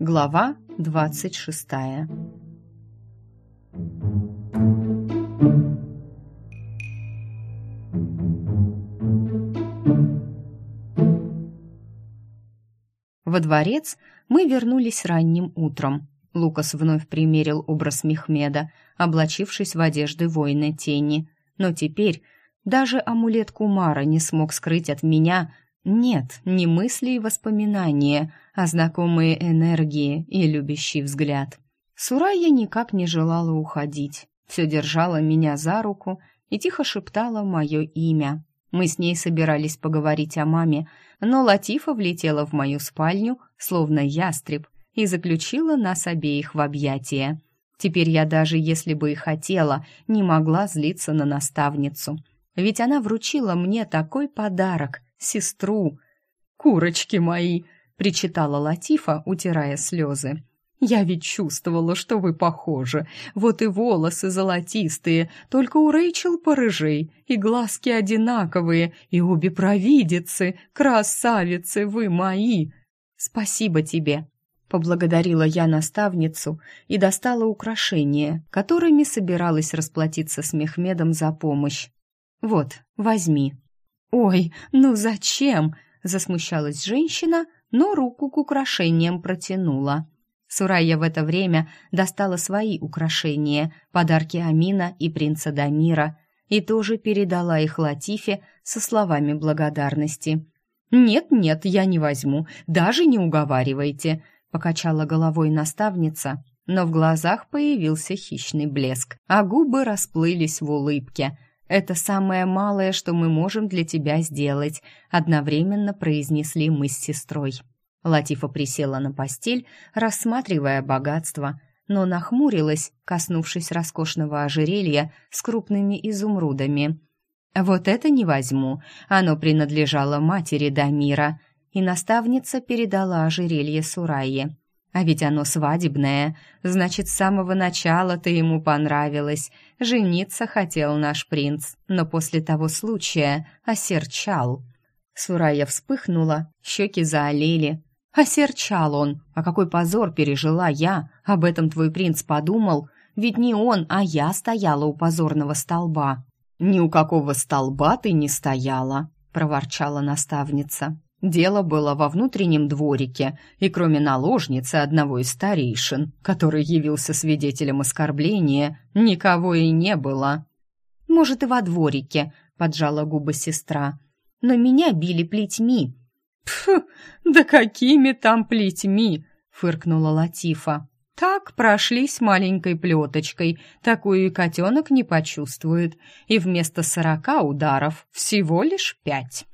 Глава двадцать шестая Во дворец мы вернулись ранним утром. Лукас вновь примерил образ Мехмеда, облачившись в одежды воина тени. Но теперь даже амулет Кумара не смог скрыть от меня нет, не мысли и воспоминания, а знакомые энергии и любящий взгляд. Сурая никак не желала уходить. Все держала меня за руку и тихо шептала мое имя. Мы с ней собирались поговорить о маме, но Латифа влетела в мою спальню, словно ястреб, и заключила нас обеих в объятия. Теперь я даже если бы и хотела, не могла злиться на наставницу. Ведь она вручила мне такой подарок — сестру. «Курочки мои!» — причитала Латифа, утирая слезы. «Я ведь чувствовала, что вы похожи. Вот и волосы золотистые, только у Рэйчел порыжей, и глазки одинаковые, и обе провидицы, красавицы вы мои!» «Спасибо тебе!» — поблагодарила я наставницу и достала украшения, которыми собиралась расплатиться с Мехмедом за помощь. «Вот, возьми». «Ой, ну зачем?» — засмущалась женщина, но руку к украшениям протянула. Сурайя в это время достала свои украшения, подарки Амина и принца Дамира, и тоже передала их Латифе со словами благодарности. «Нет-нет, я не возьму, даже не уговаривайте», — покачала головой наставница, но в глазах появился хищный блеск, а губы расплылись в улыбке — это самое малое, что мы можем для тебя сделать», — одновременно произнесли мы с сестрой. Латифа присела на постель, рассматривая богатство, но нахмурилась, коснувшись роскошного ожерелья с крупными изумрудами. «Вот это не возьму, оно принадлежало матери Дамира», и наставница передала ожерелье Сурайе. А ведь оно свадебное, значит, с самого начала ты ему понравилась. Жениться хотел наш принц, но после того случая осерчал. Сурая вспыхнула, щеки заолели. Осерчал он, а какой позор пережила я, об этом твой принц подумал, ведь не он, а я стояла у позорного столба. «Ни у какого столба ты не стояла», — проворчала наставница. Дело было во внутреннем дворике, и кроме наложницы одного из старейшин, который явился свидетелем оскорбления, никого и не было. «Может, и во дворике», — поджала губы сестра. «Но меня били плетьми». «Пф, да какими там плетьми!» — фыркнула Латифа. «Так прошлись маленькой плеточкой, такую и котенок не почувствует, и вместо сорока ударов всего лишь пять».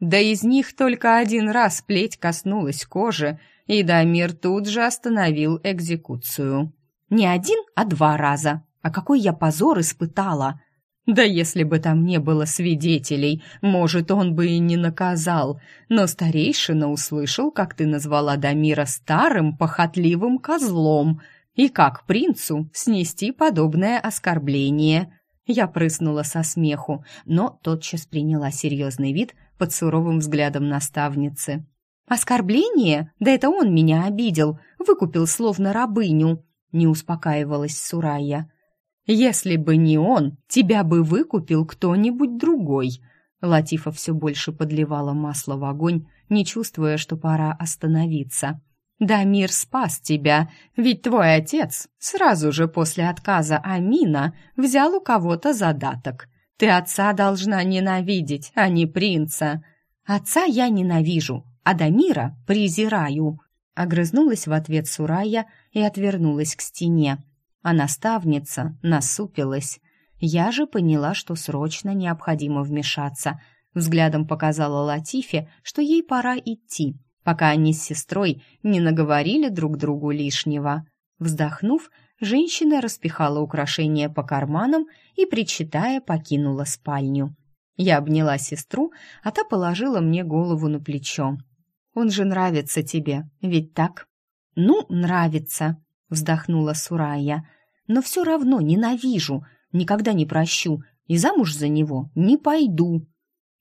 Да из них только один раз плеть коснулась кожи, и Дамир тут же остановил экзекуцию. Не один, а два раза. А какой я позор испытала! Да если бы там не было свидетелей, может, он бы и не наказал. Но старейшина услышал, как ты назвала Дамира старым, похотливым козлом. И как принцу снести подобное оскорбление? Я прыснула со смеху, но тотчас приняла серьезный вид – под суровым взглядом наставницы. «Оскорбление? Да это он меня обидел, выкупил словно рабыню», — не успокаивалась Сурая. «Если бы не он, тебя бы выкупил кто-нибудь другой», Латифа все больше подливала масло в огонь, не чувствуя, что пора остановиться. «Да мир спас тебя, ведь твой отец сразу же после отказа Амина взял у кого-то задаток. Ты отца должна ненавидеть, а не принца. Отца я ненавижу, а Дамира презираю. Огрызнулась в ответ Сурая и отвернулась к стене. А наставница насупилась. Я же поняла, что срочно необходимо вмешаться. Взглядом показала Латифе, что ей пора идти, пока они с сестрой не наговорили друг другу лишнего. Вздохнув, женщина распихала украшения по карманам и, причитая, покинула спальню. Я обняла сестру, а та положила мне голову на плечо. «Он же нравится тебе, ведь так?» «Ну, нравится», — вздохнула Сурая. «Но все равно ненавижу, никогда не прощу и замуж за него не пойду».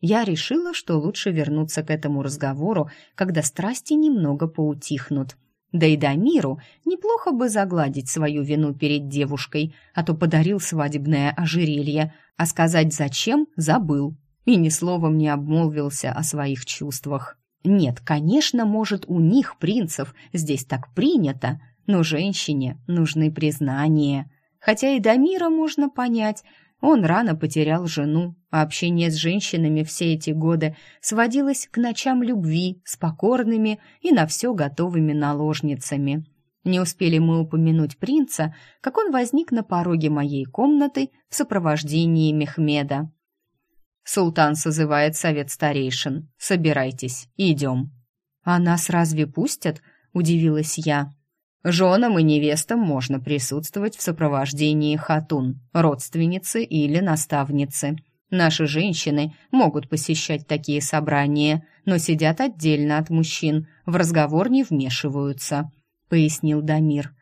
я решила, что лучше вернуться к этому разговору, когда страсти немного поутихнут. Да и Дамиру неплохо бы загладить свою вину перед девушкой, а то подарил свадебное ожерелье, а сказать зачем забыл и ни словом не обмолвился о своих чувствах. Нет, конечно, может, у них, принцев, здесь так принято, но женщине нужны признания. Хотя и Дамира можно понять, он рано потерял жену, а общение с женщинами все эти годы сводилось к ночам любви с покорными и на все готовыми наложницами. Не успели мы упомянуть принца, как он возник на пороге моей комнаты в сопровождении Мехмеда. «Султан созывает совет старейшин. Собирайтесь, идем». «А нас разве пустят?» — удивилась я. Женам и невестам можно присутствовать в сопровождении хатун, родственницы или наставницы. Наши женщины могут посещать такие собрания, но сидят отдельно от мужчин, в разговор не вмешиваются», — пояснил Дамир.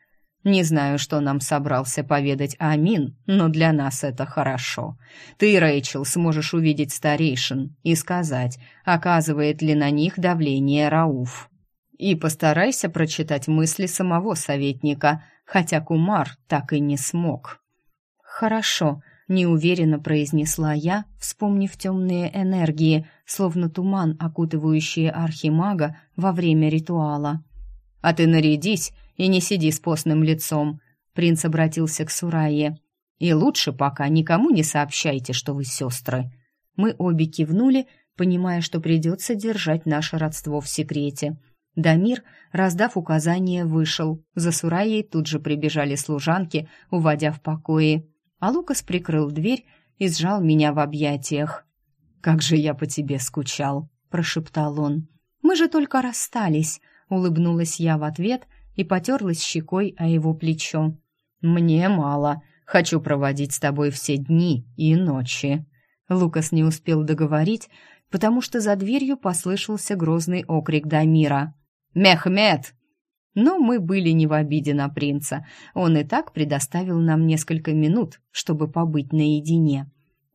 «Не знаю, что нам собрался поведать Амин, но для нас это хорошо. Ты, Рэйчел, сможешь увидеть старейшин и сказать, оказывает ли на них давление Рауф». И постарайся прочитать мысли самого советника, хотя Кумар так и не смог. Хорошо, неуверенно произнесла я, вспомнив темные энергии, словно туман, окутывающие архимага во время ритуала. А ты нарядись и не сиди с постным лицом, принц обратился к Сурае. И лучше пока никому не сообщайте, что вы сестры. Мы обе кивнули, понимая, что придется держать наше родство в секрете. Дамир, раздав указание, вышел. За Сураей тут же прибежали служанки, уводя в покои. А Лукас прикрыл дверь и сжал меня в объятиях. «Как же я по тебе скучал!» – прошептал он. «Мы же только расстались!» – улыбнулась я в ответ и потерлась щекой о его плечо. «Мне мало. Хочу проводить с тобой все дни и ночи». Лукас не успел договорить, потому что за дверью послышался грозный окрик Дамира. Мехмед!» Но мы были не в обиде на принца. Он и так предоставил нам несколько минут, чтобы побыть наедине.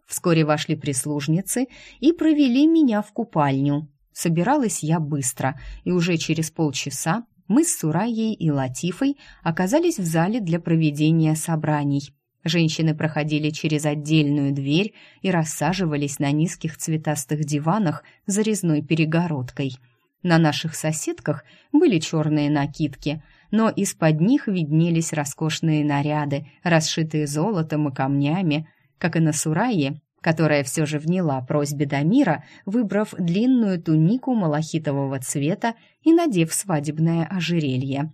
Вскоре вошли прислужницы и провели меня в купальню. Собиралась я быстро, и уже через полчаса мы с Сураей и Латифой оказались в зале для проведения собраний. Женщины проходили через отдельную дверь и рассаживались на низких цветастых диванах за резной перегородкой – на наших соседках были черные накидки, но из-под них виднелись роскошные наряды, расшитые золотом и камнями, как и на Сурае, которая все же вняла просьбе Дамира, выбрав длинную тунику малахитового цвета и надев свадебное ожерелье.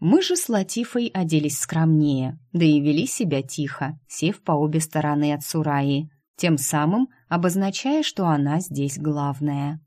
Мы же с Латифой оделись скромнее, да и вели себя тихо, сев по обе стороны от Сураи, тем самым обозначая, что она здесь главная.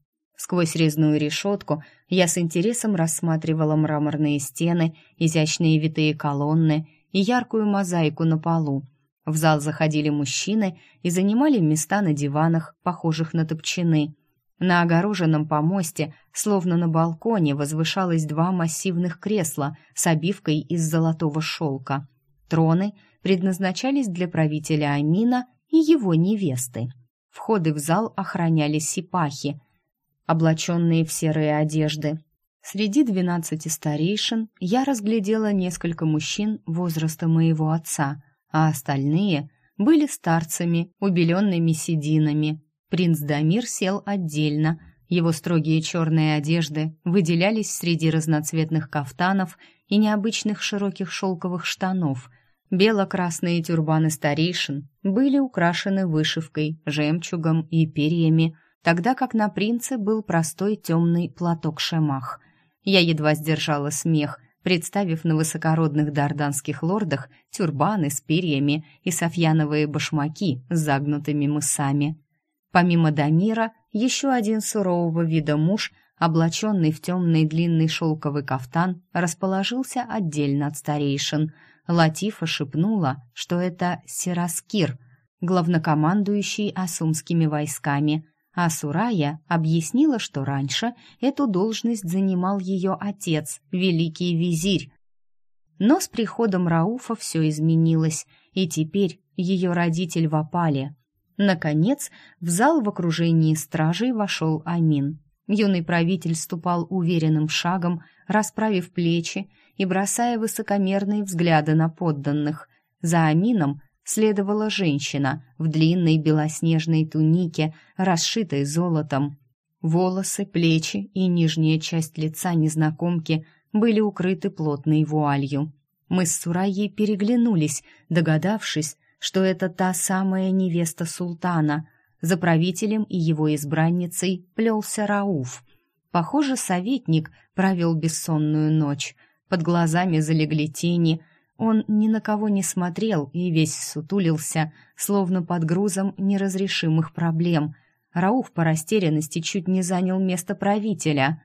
Сквозь резную решетку я с интересом рассматривала мраморные стены, изящные витые колонны и яркую мозаику на полу. В зал заходили мужчины и занимали места на диванах, похожих на топчаны. На огороженном помосте, словно на балконе, возвышалось два массивных кресла с обивкой из золотого шелка. Троны предназначались для правителя Амина и его невесты. Входы в зал охраняли сипахи – облаченные в серые одежды. Среди двенадцати старейшин я разглядела несколько мужчин возраста моего отца, а остальные были старцами, убеленными сединами. Принц Дамир сел отдельно. Его строгие черные одежды выделялись среди разноцветных кафтанов и необычных широких шелковых штанов. Бело-красные тюрбаны старейшин были украшены вышивкой, жемчугом и перьями, тогда как на принце был простой темный платок-шемах. Я едва сдержала смех, представив на высокородных дарданских лордах тюрбаны с перьями и софьяновые башмаки с загнутыми мысами. Помимо Дамира, еще один сурового вида муж, облаченный в темный длинный шелковый кафтан, расположился отдельно от старейшин. Латифа шепнула, что это Сираскир, главнокомандующий асумскими войсками – а Сурая объяснила, что раньше эту должность занимал ее отец, великий визирь. Но с приходом Рауфа все изменилось, и теперь ее родитель в опале. Наконец, в зал в окружении стражей вошел Амин. Юный правитель ступал уверенным шагом, расправив плечи и бросая высокомерные взгляды на подданных. За Амином следовала женщина в длинной белоснежной тунике, расшитой золотом. Волосы, плечи и нижняя часть лица незнакомки были укрыты плотной вуалью. Мы с Сураей переглянулись, догадавшись, что это та самая невеста султана. За правителем и его избранницей плелся Рауф. Похоже, советник провел бессонную ночь. Под глазами залегли тени. Он ни на кого не смотрел и весь сутулился, словно под грузом неразрешимых проблем. Рауф по растерянности чуть не занял место правителя.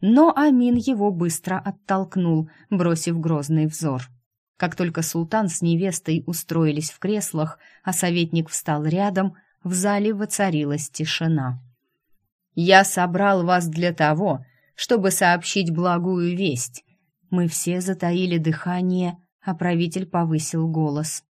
Но Амин его быстро оттолкнул, бросив грозный взор. Как только султан с невестой устроились в креслах, а советник встал рядом, в зале воцарилась тишина. «Я собрал вас для того, чтобы сообщить благую весть». Мы все затаили дыхание, а правитель повысил голос.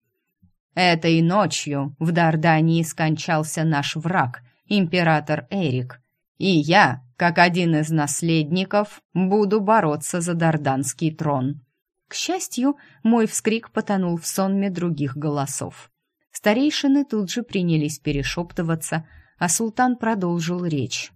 «Этой ночью в Дардании скончался наш враг, император Эрик, и я, как один из наследников, буду бороться за дарданский трон». К счастью, мой вскрик потонул в сонме других голосов. Старейшины тут же принялись перешептываться, а султан продолжил речь.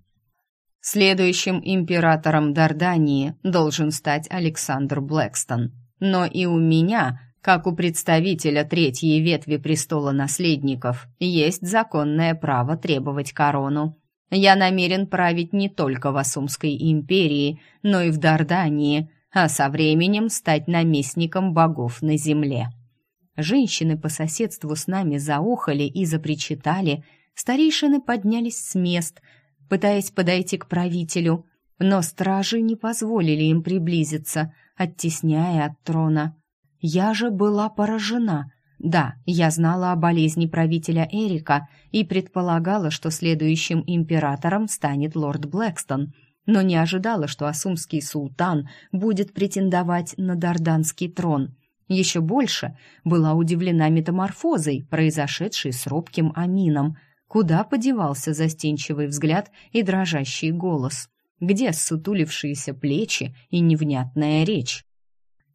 Следующим императором Дардании должен стать Александр Блэкстон. Но и у меня, как у представителя третьей ветви престола наследников, есть законное право требовать корону. Я намерен править не только в Асумской империи, но и в Дардании, а со временем стать наместником богов на земле. Женщины по соседству с нами заохали и запричитали, старейшины поднялись с мест, пытаясь подойти к правителю, но стражи не позволили им приблизиться, оттесняя от трона. Я же была поражена. Да, я знала о болезни правителя Эрика и предполагала, что следующим императором станет лорд Блэкстон — но не ожидала, что асумский султан будет претендовать на дарданский трон. Еще больше была удивлена метаморфозой, произошедшей с робким Амином. Куда подевался застенчивый взгляд и дрожащий голос? Где ссутулившиеся плечи и невнятная речь?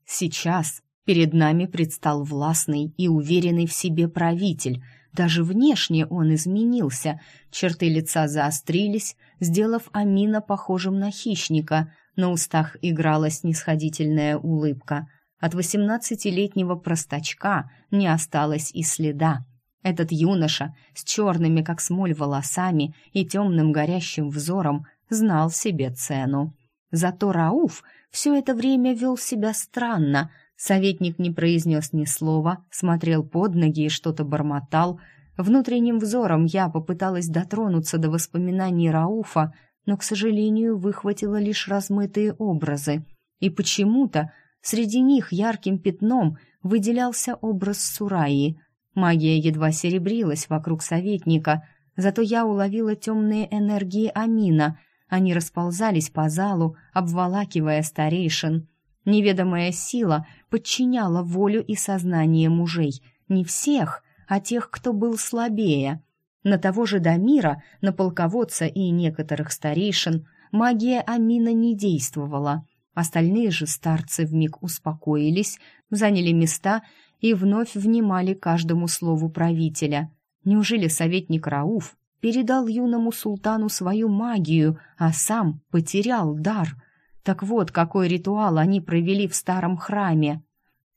Сейчас перед нами предстал властный и уверенный в себе правитель — даже внешне он изменился. Черты лица заострились, сделав Амина похожим на хищника. На устах играла снисходительная улыбка. От восемнадцатилетнего простачка не осталось и следа. Этот юноша с черными, как смоль, волосами и темным горящим взором знал себе цену. Зато Рауф все это время вел себя странно, Советник не произнес ни слова, смотрел под ноги и что-то бормотал. Внутренним взором я попыталась дотронуться до воспоминаний Рауфа, но, к сожалению, выхватила лишь размытые образы. И почему-то среди них ярким пятном выделялся образ Сураи. Магия едва серебрилась вокруг советника, зато я уловила темные энергии Амина. Они расползались по залу, обволакивая старейшин — Неведомая сила подчиняла волю и сознание мужей. Не всех, а тех, кто был слабее. На того же Дамира, на полководца и некоторых старейшин магия Амина не действовала. Остальные же старцы вмиг успокоились, заняли места и вновь внимали каждому слову правителя. Неужели советник Рауф передал юному султану свою магию, а сам потерял дар — так вот, какой ритуал они провели в старом храме.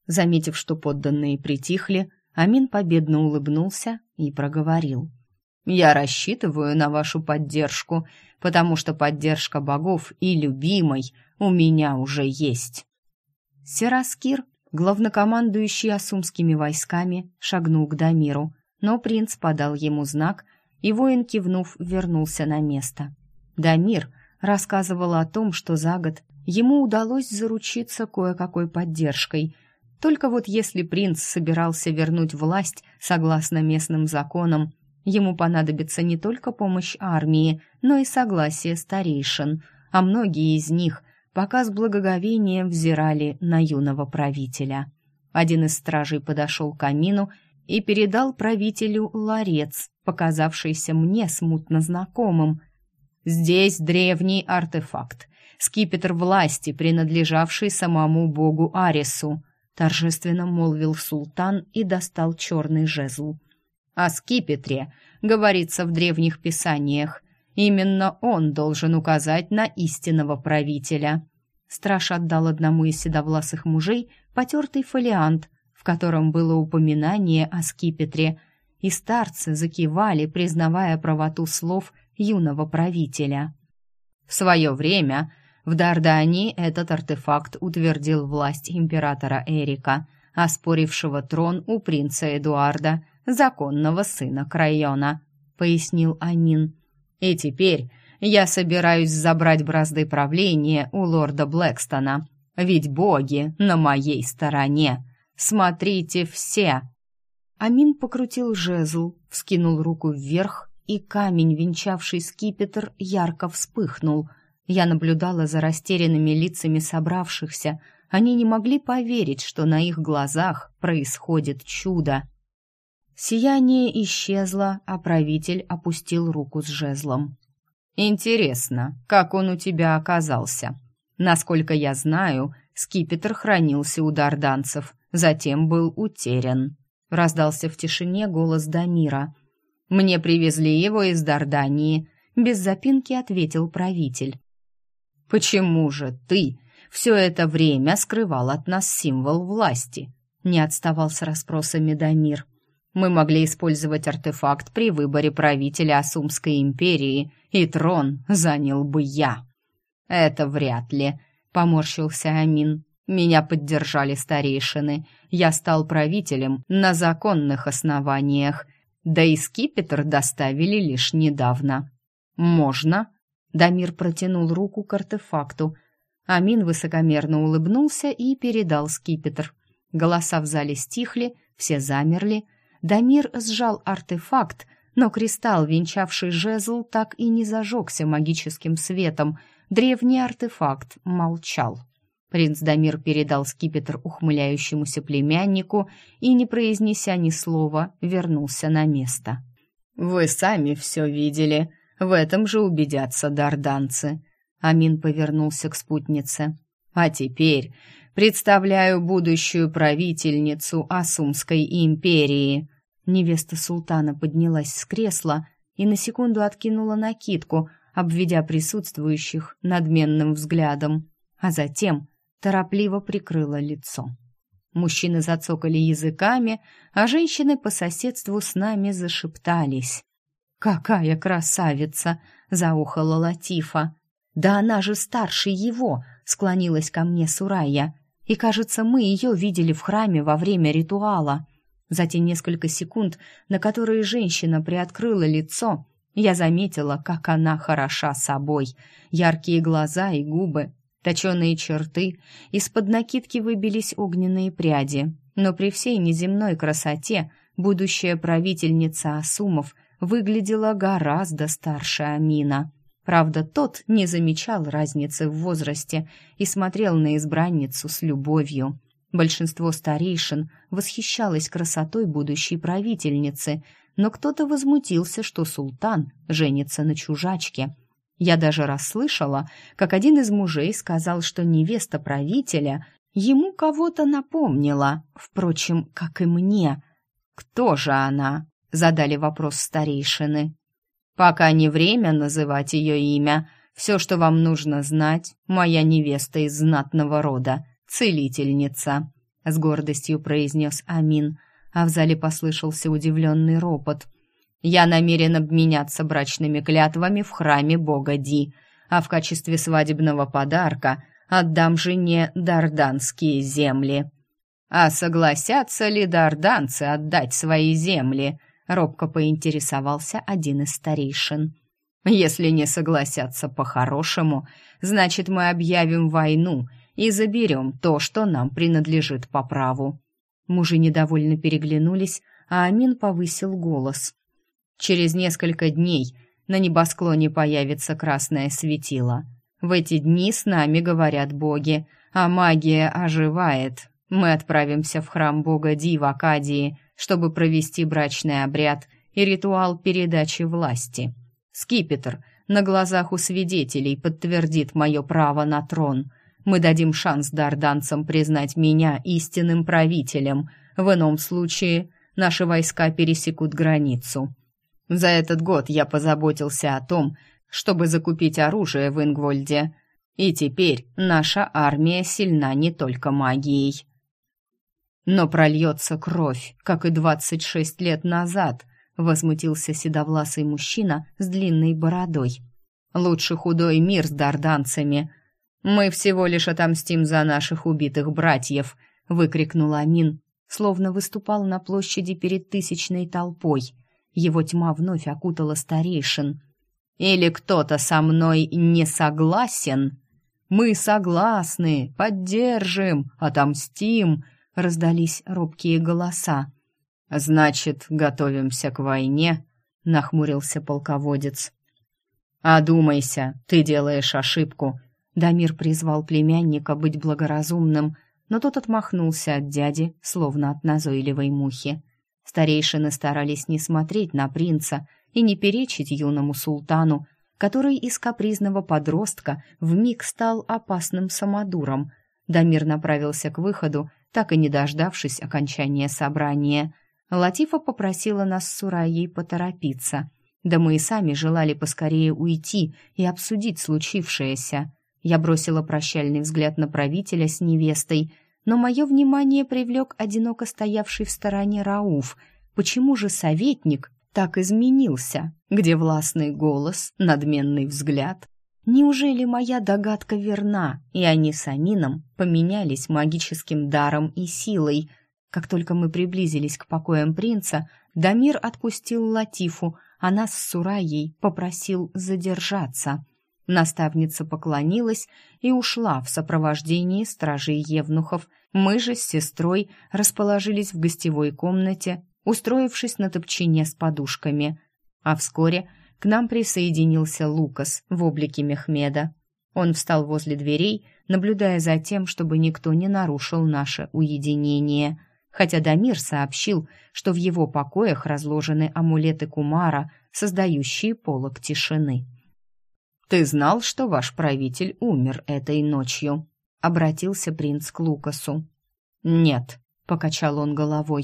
Заметив, что подданные притихли, Амин победно улыбнулся и проговорил. «Я рассчитываю на вашу поддержку, потому что поддержка богов и любимой у меня уже есть». Сераскир, главнокомандующий асумскими войсками, шагнул к Дамиру, но принц подал ему знак, и воин, кивнув, вернулся на место. Дамир — рассказывала о том, что за год ему удалось заручиться кое-какой поддержкой. Только вот если принц собирался вернуть власть согласно местным законам, ему понадобится не только помощь армии, но и согласие старейшин, а многие из них пока с благоговением взирали на юного правителя. Один из стражей подошел к камину и передал правителю ларец, показавшийся мне смутно знакомым. Здесь древний артефакт, скипетр власти, принадлежавший самому богу Арису, торжественно молвил султан и достал черный жезл. О скипетре говорится в древних писаниях. Именно он должен указать на истинного правителя. Страж отдал одному из седовласых мужей потертый фолиант, в котором было упоминание о скипетре, и старцы закивали, признавая правоту слов юного правителя. В свое время в Дардании этот артефакт утвердил власть императора Эрика, оспорившего трон у принца Эдуарда, законного сына Крайона, пояснил Анин. И теперь я собираюсь забрать бразды правления у лорда Блэкстона, ведь боги на моей стороне. Смотрите все!» Амин покрутил жезл, вскинул руку вверх, и камень, венчавший скипетр, ярко вспыхнул. Я наблюдала за растерянными лицами собравшихся. Они не могли поверить, что на их глазах происходит чудо. Сияние исчезло, а правитель опустил руку с жезлом. «Интересно, как он у тебя оказался? Насколько я знаю, скипетр хранился у дарданцев, затем был утерян. Раздался в тишине голос Дамира. Мне привезли его из Дардании, без запинки ответил правитель. Почему же ты все это время скрывал от нас символ власти? Не отставал с расспросами Дамир. Мы могли использовать артефакт при выборе правителя Асумской империи, и трон занял бы я. Это вряд ли, поморщился Амин. Меня поддержали старейшины. Я стал правителем на законных основаниях. Да и скипетр доставили лишь недавно. Можно? Дамир протянул руку к артефакту. Амин высокомерно улыбнулся и передал скипетр. Голоса в зале стихли, все замерли. Дамир сжал артефакт, но кристалл, венчавший жезл, так и не зажегся магическим светом. Древний артефакт молчал. Принц Дамир передал скипетр ухмыляющемуся племяннику и, не произнеся ни слова, вернулся на место. «Вы сами все видели. В этом же убедятся дарданцы». Амин повернулся к спутнице. «А теперь представляю будущую правительницу Асумской империи». Невеста султана поднялась с кресла и на секунду откинула накидку, обведя присутствующих надменным взглядом, а затем торопливо прикрыла лицо. Мужчины зацокали языками, а женщины по соседству с нами зашептались. «Какая красавица!» — заухала Латифа. «Да она же старше его!» — склонилась ко мне Сурая. «И, кажется, мы ее видели в храме во время ритуала». За те несколько секунд, на которые женщина приоткрыла лицо, я заметила, как она хороша собой. Яркие глаза и губы, Точеные черты, из-под накидки выбились огненные пряди, но при всей неземной красоте будущая правительница Асумов выглядела гораздо старше Амина. Правда, тот не замечал разницы в возрасте и смотрел на избранницу с любовью. Большинство старейшин восхищалось красотой будущей правительницы, но кто-то возмутился, что султан женится на чужачке – я даже расслышала, как один из мужей сказал, что невеста правителя ему кого-то напомнила, впрочем, как и мне. «Кто же она?» — задали вопрос старейшины. «Пока не время называть ее имя. Все, что вам нужно знать, моя невеста из знатного рода, целительница», — с гордостью произнес Амин, а в зале послышался удивленный ропот — я намерен обменяться брачными клятвами в храме бога Ди, а в качестве свадебного подарка отдам жене дарданские земли. А согласятся ли дарданцы отдать свои земли? Робко поинтересовался один из старейшин. Если не согласятся по-хорошему, значит, мы объявим войну и заберем то, что нам принадлежит по праву. Мужи недовольно переглянулись, а Амин повысил голос. Через несколько дней на небосклоне появится красное светило. В эти дни с нами говорят боги, а магия оживает. Мы отправимся в храм бога Ди в Акадии, чтобы провести брачный обряд и ритуал передачи власти. Скипетр на глазах у свидетелей подтвердит мое право на трон. Мы дадим шанс дарданцам признать меня истинным правителем. В ином случае наши войска пересекут границу. За этот год я позаботился о том, чтобы закупить оружие в Ингвольде, и теперь наша армия сильна не только магией. Но прольется кровь, как и двадцать шесть лет назад, возмутился седовласый мужчина с длинной бородой. Лучше худой мир с дарданцами. Мы всего лишь отомстим за наших убитых братьев, выкрикнул Амин, словно выступал на площади перед тысячной толпой. Его тьма вновь окутала старейшин. Или кто-то со мной не согласен? Мы согласны, поддержим, отомстим, раздались робкие голоса. Значит, готовимся к войне, нахмурился полководец. Одумайся, ты делаешь ошибку. Дамир призвал племянника быть благоразумным, но тот отмахнулся от дяди, словно от назойливой мухи. Старейшины старались не смотреть на принца и не перечить юному султану, который из капризного подростка вмиг стал опасным самодуром. Дамир направился к выходу, так и не дождавшись окончания собрания. Латифа попросила нас с Сураей поторопиться. Да мы и сами желали поскорее уйти и обсудить случившееся. Я бросила прощальный взгляд на правителя с невестой, но мое внимание привлек одиноко стоявший в стороне Рауф. Почему же советник так изменился? Где властный голос, надменный взгляд? Неужели моя догадка верна, и они с Амином поменялись магическим даром и силой — как только мы приблизились к покоям принца, Дамир отпустил Латифу, а нас с Сураей попросил задержаться. Наставница поклонилась и ушла в сопровождении стражей евнухов. Мы же с сестрой расположились в гостевой комнате, устроившись на топчине с подушками. А вскоре к нам присоединился Лукас в облике Мехмеда. Он встал возле дверей, наблюдая за тем, чтобы никто не нарушил наше уединение — хотя Дамир сообщил, что в его покоях разложены амулеты Кумара, создающие полог тишины. «Ты знал, что ваш правитель умер этой ночью?» — обратился принц к Лукасу. «Нет», — покачал он головой.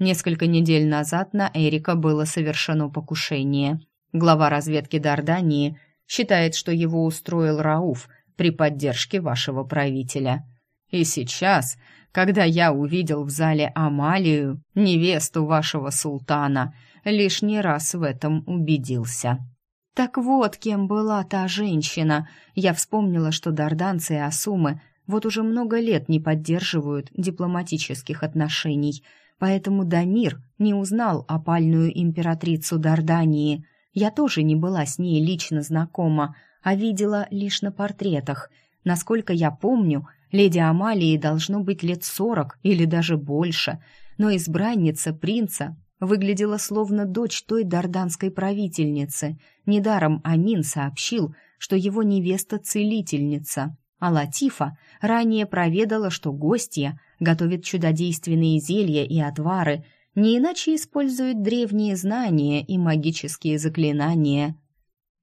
Несколько недель назад на Эрика было совершено покушение. Глава разведки Дардании считает, что его устроил Рауф при поддержке вашего правителя. И сейчас когда я увидел в зале Амалию, невесту вашего султана, лишний раз в этом убедился. Так вот, кем была та женщина. Я вспомнила, что дарданцы и асумы вот уже много лет не поддерживают дипломатических отношений, поэтому Дамир не узнал опальную императрицу Дардании. Я тоже не была с ней лично знакома, а видела лишь на портретах. Насколько я помню, Леди Амалии должно быть лет сорок или даже больше, но избранница принца выглядела словно дочь той дарданской правительницы. Недаром Амин сообщил, что его невеста целительница, а Латифа ранее проведала, что гостья готовит чудодейственные зелья и отвары, не иначе использует древние знания и магические заклинания.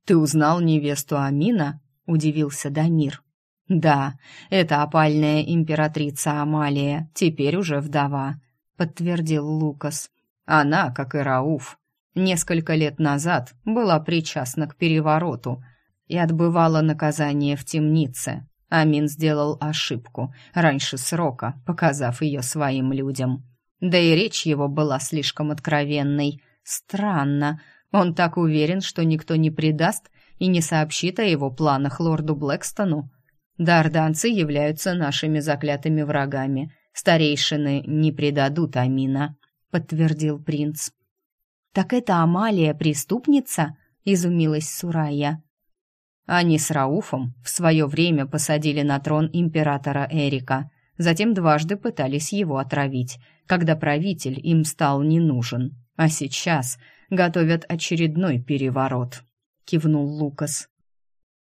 «Ты узнал невесту Амина?» — удивился Дамир. «Да, это опальная императрица Амалия, теперь уже вдова», — подтвердил Лукас. «Она, как и Рауф, несколько лет назад была причастна к перевороту и отбывала наказание в темнице. Амин сделал ошибку раньше срока, показав ее своим людям. Да и речь его была слишком откровенной. Странно, он так уверен, что никто не предаст и не сообщит о его планах лорду Блэкстону. Дарданцы являются нашими заклятыми врагами. Старейшины не предадут Амина», — подтвердил принц. «Так это Амалия преступница?» — изумилась Сурая. Они с Рауфом в свое время посадили на трон императора Эрика, затем дважды пытались его отравить, когда правитель им стал не нужен. А сейчас готовят очередной переворот», — кивнул Лукас.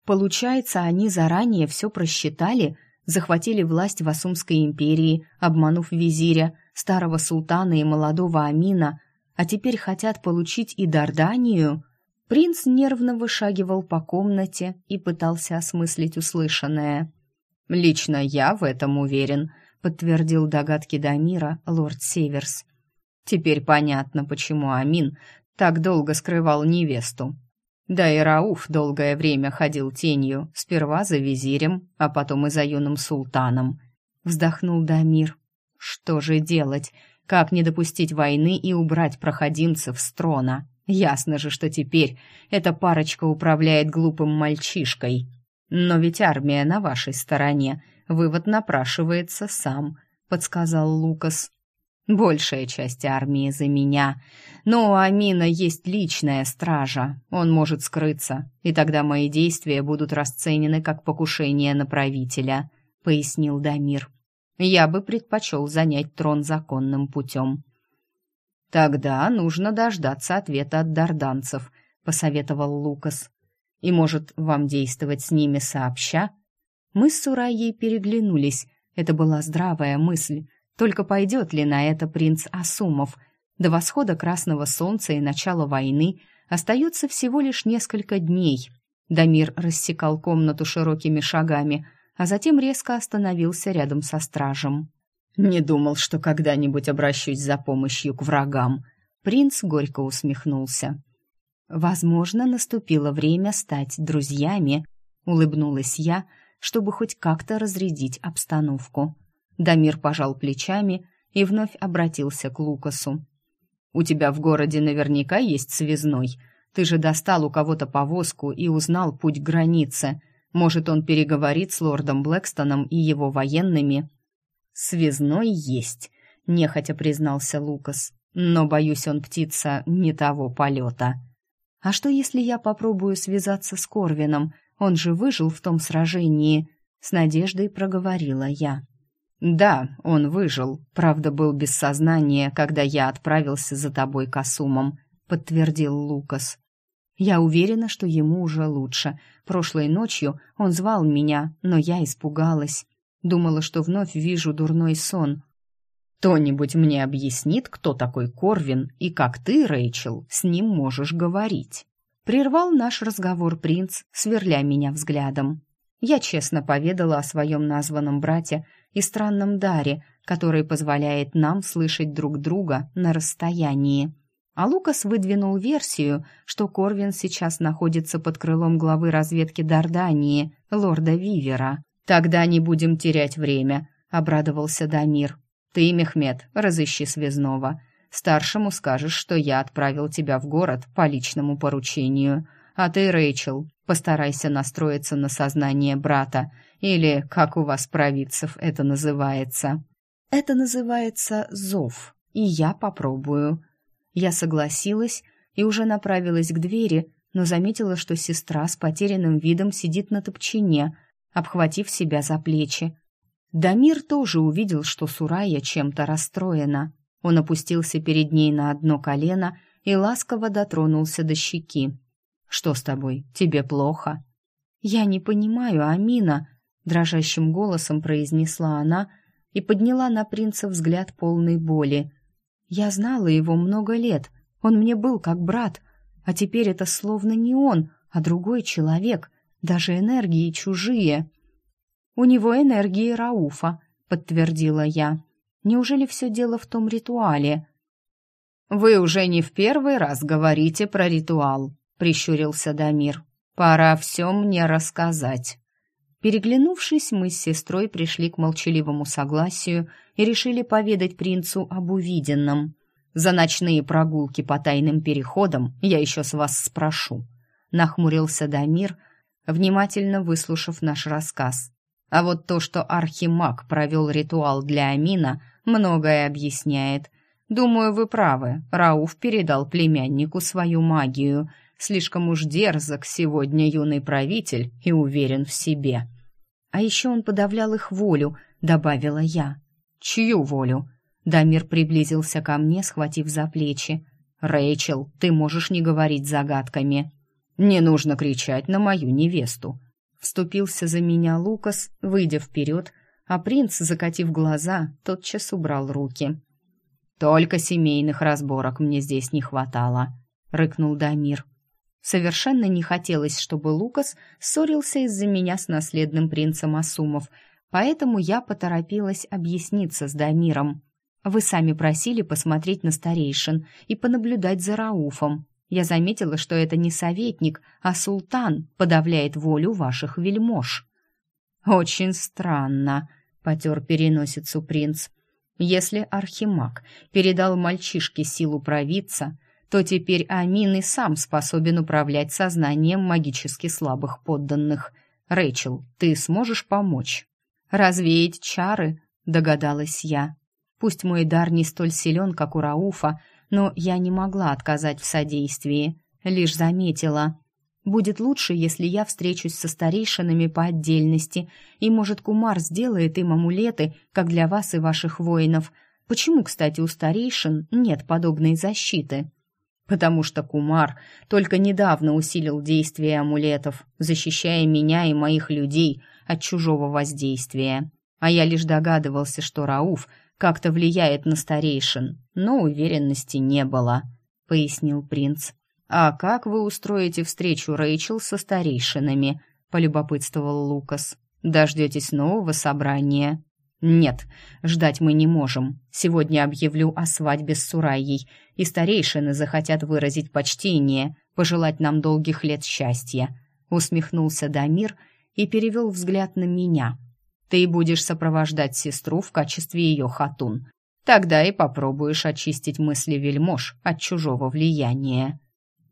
Получается, они заранее все просчитали, захватили власть в Асумской империи, обманув визиря, старого султана и молодого Амина, а теперь хотят получить и Дарданию? Принц нервно вышагивал по комнате и пытался осмыслить услышанное. «Лично я в этом уверен», — подтвердил догадки Дамира лорд Северс. «Теперь понятно, почему Амин так долго скрывал невесту. Да и Рауф долгое время ходил тенью, сперва за визирем, а потом и за юным султаном. Вздохнул Дамир. Что же делать? Как не допустить войны и убрать проходимцев с трона? Ясно же, что теперь эта парочка управляет глупым мальчишкой. Но ведь армия на вашей стороне. Вывод напрашивается сам, подсказал Лукас. Большая часть армии за меня. Но у Амина есть личная стража. Он может скрыться, и тогда мои действия будут расценены как покушение на правителя», — пояснил Дамир. «Я бы предпочел занять трон законным путем». «Тогда нужно дождаться ответа от дарданцев», — посоветовал Лукас. «И, может, вам действовать с ними сообща?» Мы с Сурайей переглянулись. Это была здравая мысль. Только пойдет ли на это принц Асумов? До восхода красного солнца и начала войны остается всего лишь несколько дней. Дамир рассекал комнату широкими шагами, а затем резко остановился рядом со стражем. «Не думал, что когда-нибудь обращусь за помощью к врагам», — принц горько усмехнулся. «Возможно, наступило время стать друзьями», — улыбнулась я, чтобы хоть как-то разрядить обстановку. Дамир пожал плечами и вновь обратился к Лукасу. «У тебя в городе наверняка есть связной. Ты же достал у кого-то повозку и узнал путь к границе. Может, он переговорит с лордом Блэкстоном и его военными?» «Связной есть», — нехотя признался Лукас. «Но, боюсь, он птица не того полета». «А что, если я попробую связаться с Корвином? Он же выжил в том сражении», — с надеждой проговорила я. «Да, он выжил. Правда, был без сознания, когда я отправился за тобой к Асумам», — подтвердил Лукас. «Я уверена, что ему уже лучше. Прошлой ночью он звал меня, но я испугалась. Думала, что вновь вижу дурной сон. Кто-нибудь мне объяснит, кто такой Корвин и как ты, Рэйчел, с ним можешь говорить?» Прервал наш разговор принц, сверля меня взглядом. Я честно поведала о своем названном брате и странном даре, который позволяет нам слышать друг друга на расстоянии. А Лукас выдвинул версию, что Корвин сейчас находится под крылом главы разведки Дардании, лорда Вивера. «Тогда не будем терять время», — обрадовался Дамир. «Ты, Мехмед, разыщи связного. Старшему скажешь, что я отправил тебя в город по личному поручению. А ты, Рэйчел, постарайся настроиться на сознание брата, или, как у вас, провидцев, это называется. Это называется зов, и я попробую. Я согласилась и уже направилась к двери, но заметила, что сестра с потерянным видом сидит на топчине, обхватив себя за плечи. Дамир тоже увидел, что Сурая чем-то расстроена. Он опустился перед ней на одно колено и ласково дотронулся до щеки. Что с тобой? Тебе плохо?» «Я не понимаю, Амина», — дрожащим голосом произнесла она и подняла на принца взгляд полной боли. «Я знала его много лет, он мне был как брат, а теперь это словно не он, а другой человек, даже энергии чужие». «У него энергии Рауфа», — подтвердила я. «Неужели все дело в том ритуале?» «Вы уже не в первый раз говорите про ритуал», — прищурился Дамир. «Пора все мне рассказать». Переглянувшись, мы с сестрой пришли к молчаливому согласию и решили поведать принцу об увиденном. «За ночные прогулки по тайным переходам я еще с вас спрошу», — нахмурился Дамир, внимательно выслушав наш рассказ. А вот то, что архимаг провел ритуал для Амина, многое объясняет. Думаю, вы правы. Рауф передал племяннику свою магию — Слишком уж дерзок сегодня юный правитель и уверен в себе. А еще он подавлял их волю, добавила я. Чью волю? Дамир приблизился ко мне, схватив за плечи. «Рэйчел, ты можешь не говорить загадками. Не нужно кричать на мою невесту», — Вступился за меня Лукас, выйдя вперед, а принц, закатив глаза, тотчас убрал руки. «Только семейных разборок мне здесь не хватало», — рыкнул Дамир. Совершенно не хотелось, чтобы Лукас ссорился из-за меня с наследным принцем Асумов, поэтому я поторопилась объясниться с Дамиром. Вы сами просили посмотреть на старейшин и понаблюдать за Рауфом. Я заметила, что это не советник, а султан подавляет волю ваших вельмож. Очень странно, потер переносицу принц. Если архимаг передал мальчишке силу провидца, то теперь Амин и сам способен управлять сознанием магически слабых подданных. Рэйчел, ты сможешь помочь? Развеять чары, догадалась я. Пусть мой дар не столь силен, как у Рауфа, но я не могла отказать в содействии, лишь заметила. Будет лучше, если я встречусь со старейшинами по отдельности, и, может, Кумар сделает им амулеты, как для вас и ваших воинов. Почему, кстати, у старейшин нет подобной защиты? Потому что Кумар только недавно усилил действие амулетов, защищая меня и моих людей от чужого воздействия. А я лишь догадывался, что Рауф как-то влияет на старейшин, но уверенности не было, пояснил принц. А как вы устроите встречу Рэйчел со старейшинами? полюбопытствовал Лукас. Дождетесь нового собрания? «Нет, ждать мы не можем. Сегодня объявлю о свадьбе с Сурайей, и старейшины захотят выразить почтение, пожелать нам долгих лет счастья», — усмехнулся Дамир и перевел взгляд на меня. «Ты будешь сопровождать сестру в качестве ее хатун. Тогда и попробуешь очистить мысли вельмож от чужого влияния».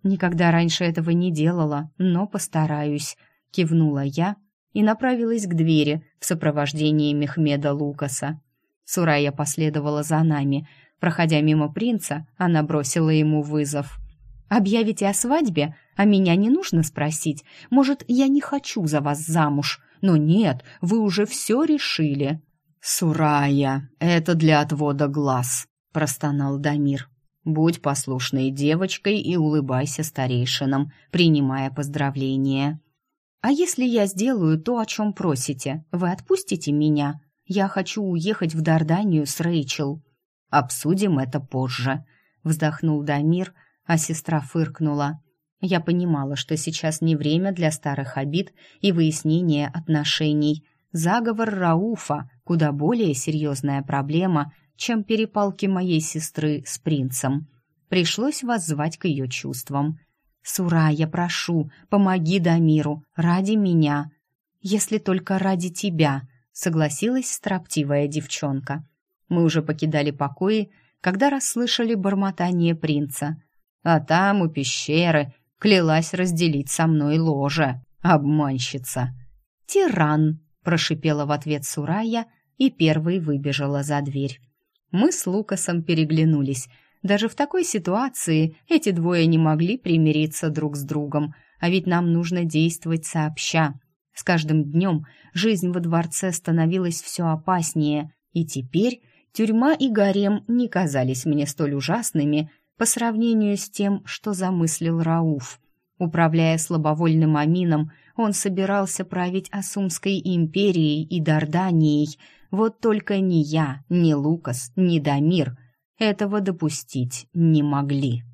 «Никогда раньше этого не делала, но постараюсь», — кивнула я, — и направилась к двери в сопровождении Мехмеда Лукаса. Сурая последовала за нами. Проходя мимо принца, она бросила ему вызов. «Объявите о свадьбе? А меня не нужно спросить. Может, я не хочу за вас замуж? Но нет, вы уже все решили». «Сурая, это для отвода глаз», — простонал Дамир. «Будь послушной девочкой и улыбайся старейшинам, принимая поздравления». «А если я сделаю то, о чем просите, вы отпустите меня? Я хочу уехать в Дарданию с Рэйчел». «Обсудим это позже», — вздохнул Дамир, а сестра фыркнула. Я понимала, что сейчас не время для старых обид и выяснения отношений. Заговор Рауфа — куда более серьезная проблема, чем перепалки моей сестры с принцем. Пришлось воззвать к ее чувствам — «Сура, я прошу, помоги Дамиру, ради меня. Если только ради тебя», — согласилась строптивая девчонка. Мы уже покидали покои, когда расслышали бормотание принца. А там, у пещеры, клялась разделить со мной ложе. Обманщица. «Тиран!» — прошипела в ответ Сурая и первой выбежала за дверь. Мы с Лукасом переглянулись — даже в такой ситуации эти двое не могли примириться друг с другом, а ведь нам нужно действовать сообща. С каждым днем жизнь во дворце становилась все опаснее, и теперь тюрьма и гарем не казались мне столь ужасными по сравнению с тем, что замыслил Рауф. Управляя слабовольным Амином, он собирался править Асумской империей и Дарданией. Вот только ни я, ни Лукас, ни Дамир этого допустить не могли.